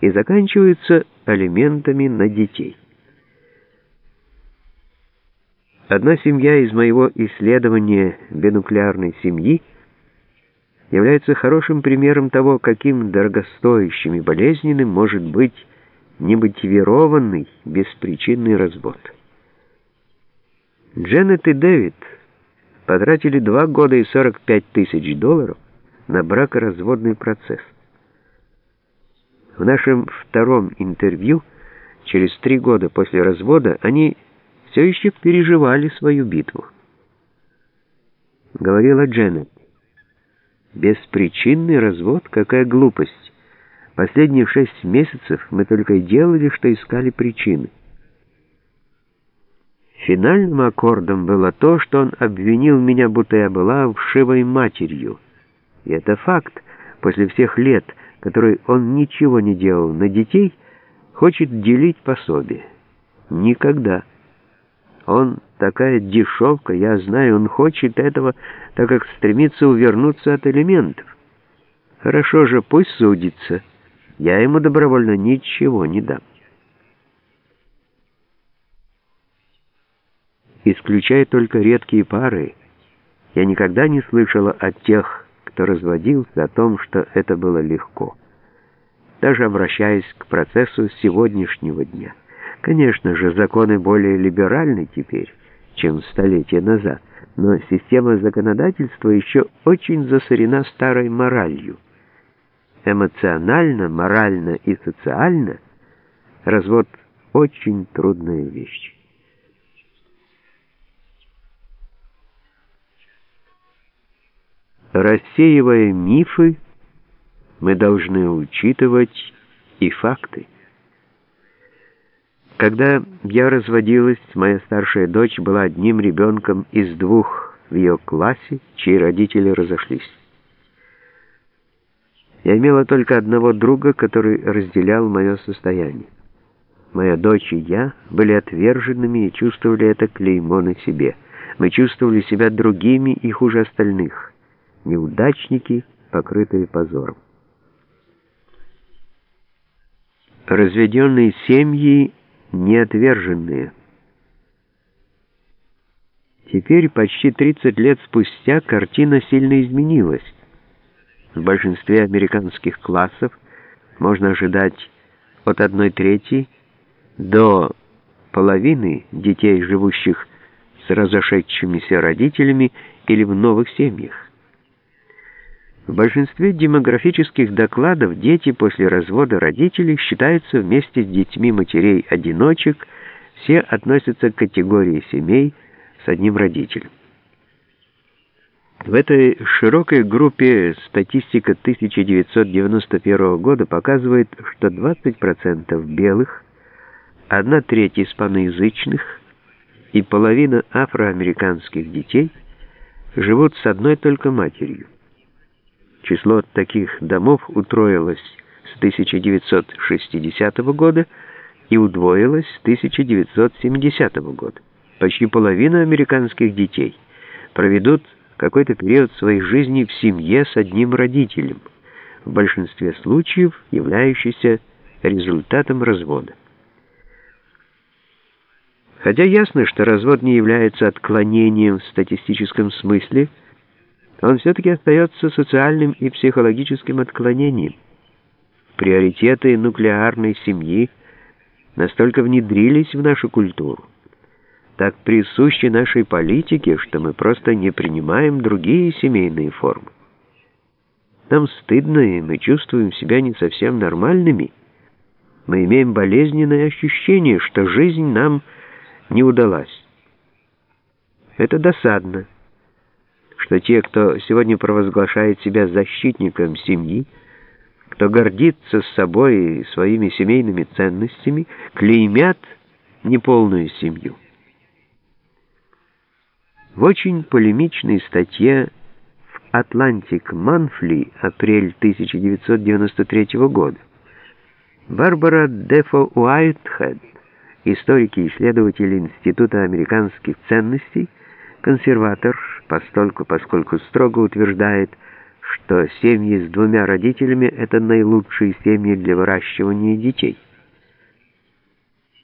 и заканчиваются алиментами на детей. Одна семья из моего исследования бинуклеарной семьи является хорошим примером того, каким дорогостоящим и болезненным может быть немотивированный, беспричинный развод. Дженнет и Дэвид потратили два года и 45 тысяч долларов на бракоразводный процесс. В нашем втором интервью, через три года после развода, они все еще переживали свою битву. Говорила Дженнет. Беспричинный развод? Какая глупость. Последние шесть месяцев мы только и делали, что искали причины. Финальным аккордом было то, что он обвинил меня, будто я была вшивой матерью. И это факт. После всех лет, которые он ничего не делал на детей, хочет делить пособие. Никогда. Он такая дешевка, я знаю, он хочет этого, так как стремится увернуться от элементов. Хорошо же, пусть судится. Я ему добровольно ничего не дам. Исключая только редкие пары, я никогда не слышала от тех, кто разводился, о том, что это было легко. Даже обращаясь к процессу сегодняшнего дня. Конечно же, законы более либеральны теперь, чем столетия назад, но система законодательства еще очень засорена старой моралью. Эмоционально, морально и социально развод очень трудная вещь. Рассеивая мифы, мы должны учитывать и факты. Когда я разводилась, моя старшая дочь была одним ребенком из двух в ее классе, чьи родители разошлись. Я имела только одного друга, который разделял мое состояние. Моя дочь и я были отверженными и чувствовали это клеймо на себе. Мы чувствовали себя другими и хуже остальных. Неудачники, покрытые позором. Разведенные семьи неотверженные. Теперь, почти 30 лет спустя, картина сильно изменилась. В большинстве американских классов можно ожидать от одной трети до половины детей, живущих с разошедшимися родителями или в новых семьях. В большинстве демографических докладов дети после развода родителей считаются вместе с детьми матерей-одиночек, все относятся к категории семей с одним родителем. В этой широкой группе статистика 1991 года показывает, что 20% белых, одна треть испаноязычных и половина афроамериканских детей живут с одной только матерью. Число таких домов утроилось с 1960 года и удвоилось с 1970 года. Почти половина американских детей проведут какой-то период своей жизни в семье с одним родителем, в большинстве случаев являющийся результатом развода. Хотя ясно, что развод не является отклонением в статистическом смысле, он все-таки остается социальным и психологическим отклонением. Приоритеты нуклеарной семьи настолько внедрились в нашу культуру, так присущи нашей политике, что мы просто не принимаем другие семейные формы. Нам стыдно, и мы чувствуем себя не совсем нормальными. Мы имеем болезненное ощущение, что жизнь нам не удалась. Это досадно что те, кто сегодня провозглашает себя защитником семьи, кто гордится собой и своими семейными ценностями, клеймят неполную семью. В очень полемичной статье в Atlantic Monthly апрель 1993 года Барбара Дефо Уайтхед, историк и исследователь Института американских ценностей, консерватор, постольку, поскольку строго утверждает, что семьи с двумя родителями — это наилучшие семьи для выращивания детей.